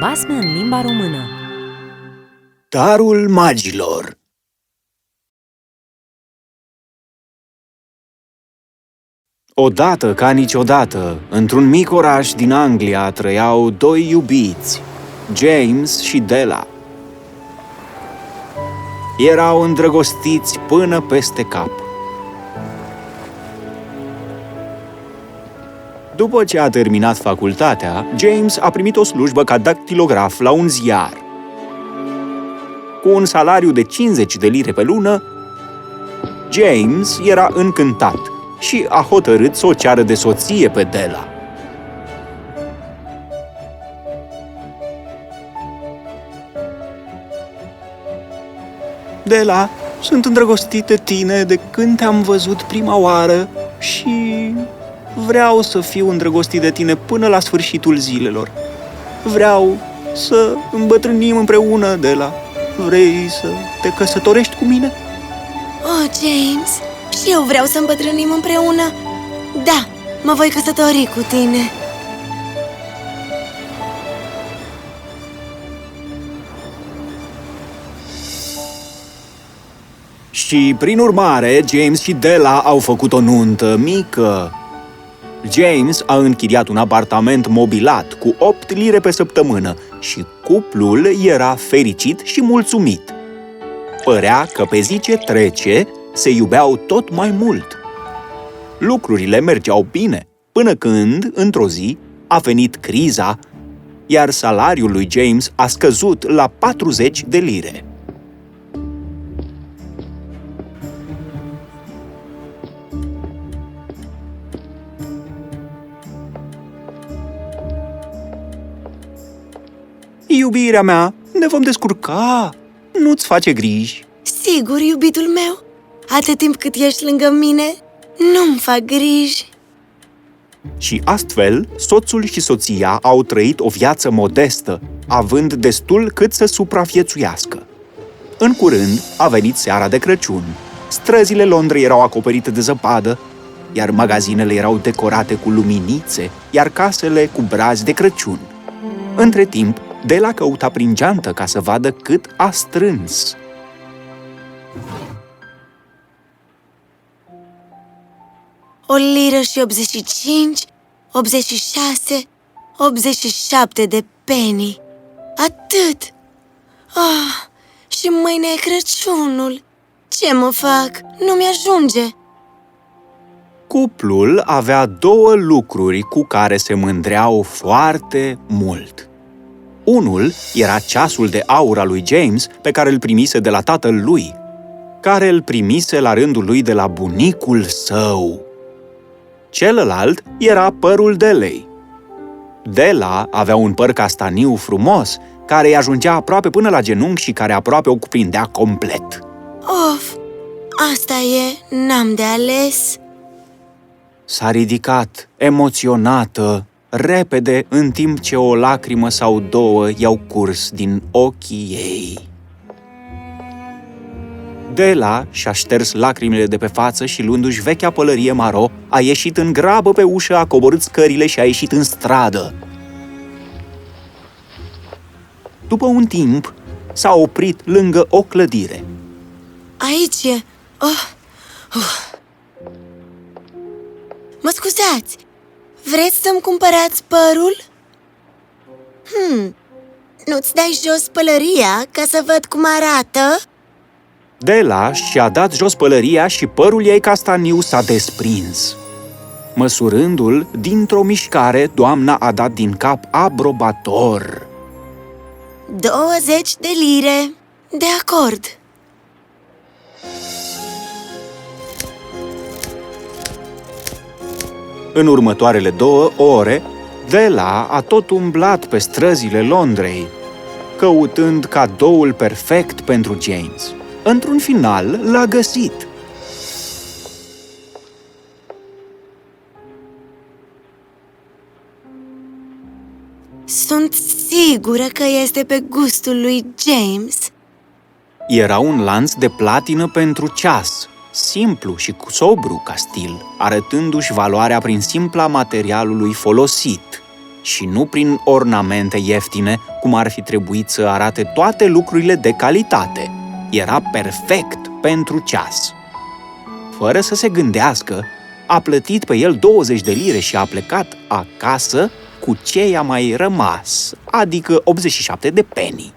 Basme în limba română Darul magilor Odată ca niciodată, într-un mic oraș din Anglia trăiau doi iubiți, James și Della. Erau îndrăgostiți până peste cap. După ce a terminat facultatea, James a primit o slujbă ca dactilograf la un ziar. Cu un salariu de 50 de lire pe lună, James era încântat și a hotărât să o ceară de soție pe Della. Della, sunt îndrăgostit de tine de când te-am văzut prima oară și vreau să fiu îndrăgostit de tine până la sfârșitul zilelor. Vreau să îmbătrânim împreună, Della. Vrei să te căsătorești cu mine? Oh, James, și eu vreau să îmbătrânim împreună. Da, mă voi căsători cu tine. Și, prin urmare, James și Della au făcut o nuntă mică. James a închiriat un apartament mobilat cu 8 lire pe săptămână și cuplul era fericit și mulțumit. Părea că pe zi ce trece, se iubeau tot mai mult. Lucrurile mergeau bine, până când, într-o zi, a venit criza, iar salariul lui James a scăzut la 40 de lire. Iubirea mea, ne vom descurca. Nu-ți face griji. Sigur, iubitul meu, atât timp cât ești lângă mine, nu-mi fac griji. Și astfel, soțul și soția au trăit o viață modestă, având destul cât să supraviețuiască. În curând a venit seara de Crăciun. Străzile Londrei erau acoperite de zăpadă, iar magazinele erau decorate cu luminițe, iar casele cu brazi de Crăciun. Între timp, Dela căuta prin geantă ca să vadă cât a strâns. O liră și 85, 86, 87 de penny. Atât! Ah, și mâine e Crăciunul. Ce mă fac? Nu mi-ajunge. Cuplul avea două lucruri cu care se mândreau foarte mult. Unul era ceasul de aur al lui James, pe care îl primise de la tatăl lui, care îl primise la rândul lui de la bunicul său. Celălalt era părul Delei. Dela avea un păr castaniu frumos, care îi ajungea aproape până la genunchi și care aproape o cuprindea complet. Of, asta e, n-am de ales. S-a ridicat, emoționată, repede, în timp ce o lacrimă sau două i-au curs din ochii ei. Dela și-a șters lacrimile de pe față și, luându-și vechea pălărie maro, a ieșit în grabă pe ușă, a coborât scările și a ieșit în stradă. După un timp, s-a oprit lângă o clădire. Aici e... Oh. Uh. Mă scuzați, vreți să-mi cumpărați părul? Hmm, nu-ți dai jos pălăria ca să văd cum arată? Dela și-a dat jos pălăria și părul ei castaniu s-a desprins. Măsurându-l, dintr-o mișcare, doamna a dat din cap aprobator. 20 de lire. De acord. În următoarele două ore, Dela a tot umblat pe străzile Londrei, căutând cadoul perfect pentru James. Într-un final, l-a găsit. Sunt sigură că este pe gustul lui James. Era un lanț de platină pentru ceas, simplu și cu sobru ca stil, arătându-și valoarea prin simpla materialului folosit. și nu prin ornamente ieftine, cum ar fi trebuit să arate toate lucrurile de calitate. Era perfect pentru ceas. Fără să se gândească, a plătit pe el 20 de lire și a plecat acasă cu ce i-a mai rămas, adică 87 de penny.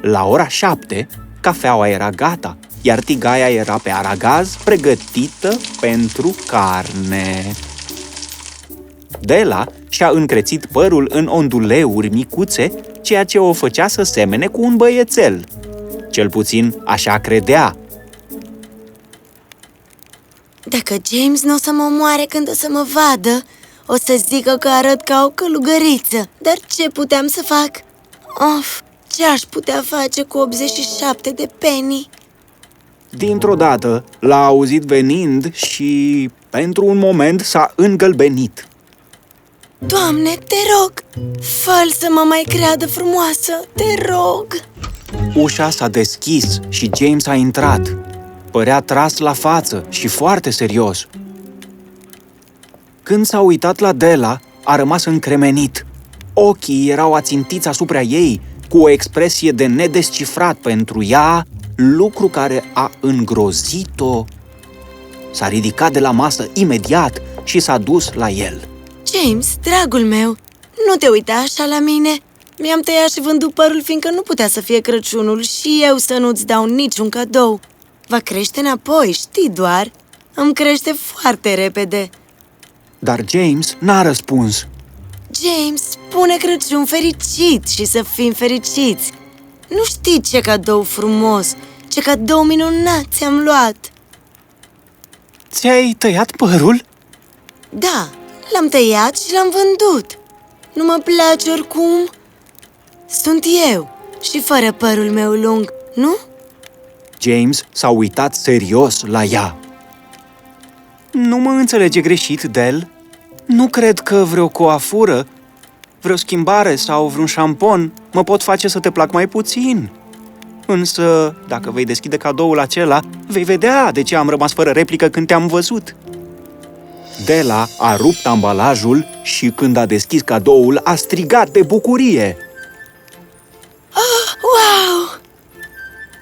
La ora 7, cafeaua era gata, iar tigaia era pe aragaz, pregătită pentru carne. Dela și-a încrețit părul în onduleuri micuțe, ceea ce o făcea să semene cu un băiețel. Cel puțin așa credea. Dacă James nu o să mă omoare când o să mă vadă, o să zică că arăt ca o călugăriță. Dar ce puteam să fac? Of, ce aș putea face cu 87 de penny? Dintr-o dată l-a auzit venind și, pentru un moment, s-a îngălbenit. Doamne, te rog, fă să mă mai creadă frumoasă, te rog! Ușa s-a deschis și James a intrat. Părea tras la față și foarte serios. Când s-a uitat la Della, a rămas încremenit. Ochii erau ațintiți asupra ei, cu o expresie de nedescifrat pentru ea, lucru care a îngrozit-o. S-a ridicat de la masă imediat și s-a dus la el. James, dragul meu, nu te uita așa la mine. Mi-am tăiat și vândut părul fiindcă nu putea să fie Crăciunul și eu să nu-ți dau niciun cadou. Va crește înapoi, știi doar. Îmi crește foarte repede. Dar James n-a răspuns. James, spune Crăciun fericit și să fim fericiți. Nu știi ce cadou frumos, ce cadou minunat ți-am luat. Ți-ai tăiat părul? Da, l-am tăiat și l-am vândut. Nu mă place oricum. Sunt eu și fără părul meu lung, nu? James s-a uitat serios la ea. Nu mă înțelege greșit, Del. Nu cred că vreo coafură, vreo schimbare sau vreun șampon mă pot face să te plac mai puțin. Însă, dacă vei deschide cadoul acela, vei vedea de ce am rămas fără replică când te-am văzut. Dela a rupt ambalajul și când a deschis cadoul, a strigat de bucurie. Wow!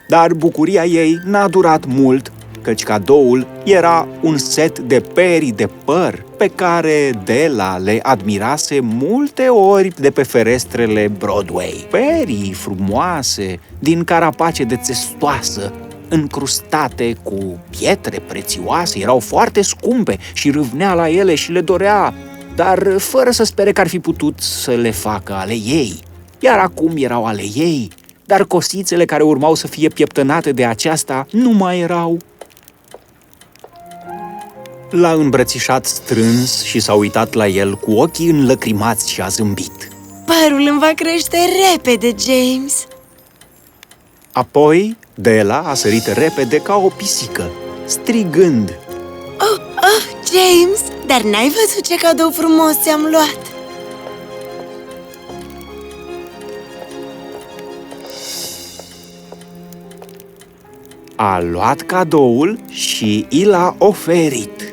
Dar bucuria ei n-a durat mult, căci cadoul era un set de peri de păr pe care Dela le admirase multe ori de pe ferestrele Broadway. Perii frumoase, din carapace de țestoasă, încrustate cu pietre prețioase, erau foarte scumpe și râvnea la ele și le dorea, dar fără să spere că ar fi putut să le facă ale ei. Iar acum erau ale ei, dar cosițele care urmau să fie pieptănate de aceasta nu mai erau. L-a îmbrățișat strâns și s-a uitat la el cu ochii înlăcrimați și a zâmbit. Părul îmi va crește repede, James. Apoi, Dela a sărit repede ca o pisică, strigând. Oh, oh, James, dar n-ai văzut ce cadou frumos ți-am luat? A luat cadoul și i l-a oferit.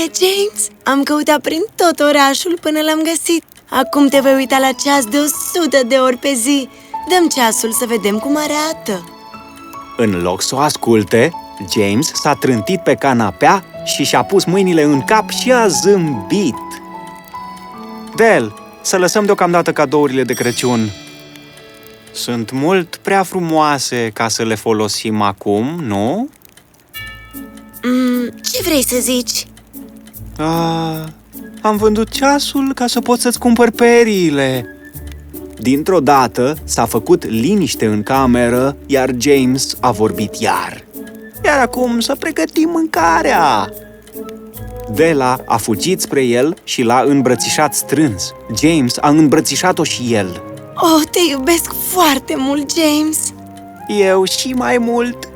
Minunăție, James? Am căutat prin tot orașul până l-am găsit. Acum te voi uita la ceas de o sută de ori pe zi. Dăm ceasul să vedem cum arată. În loc să o asculte, James s-a trântit pe canapea și și-a pus mâinile în cap și a zâmbit. Del, să lăsăm deocamdată cadourile de Crăciun. Sunt mult prea frumoase ca să le folosim acum, nu? Mm, ce vrei să zici? A, am vândut ceasul ca să pot să-ți cumpăr periile. Dintr-o dată s-a făcut liniște în cameră, iar James a vorbit iar. Iar acum să pregătim mâncarea! Della a fugit spre el și l-a îmbrățișat strâns. James a îmbrățișat-o și el. Oh, te iubesc foarte mult, James! Eu și mai mult!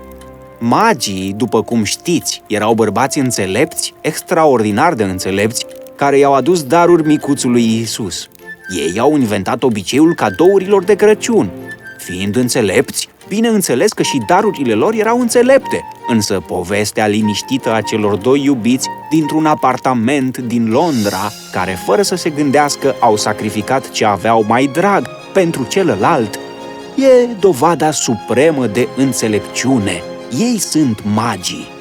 Magii, după cum știți, erau bărbați înțelepți, extraordinar de înțelepți, care i-au adus daruri micuțului Isus. Ei au inventat obiceiul cadourilor de Crăciun. Fiind înțelepți, Bineînțeles că și darurile lor erau înțelepte, însă povestea liniștită a celor doi iubiți dintr-un apartament din Londra, care fără să se gândească au sacrificat ce aveau mai drag pentru celălalt, e dovada supremă de înțelepciune. Ei sunt magii.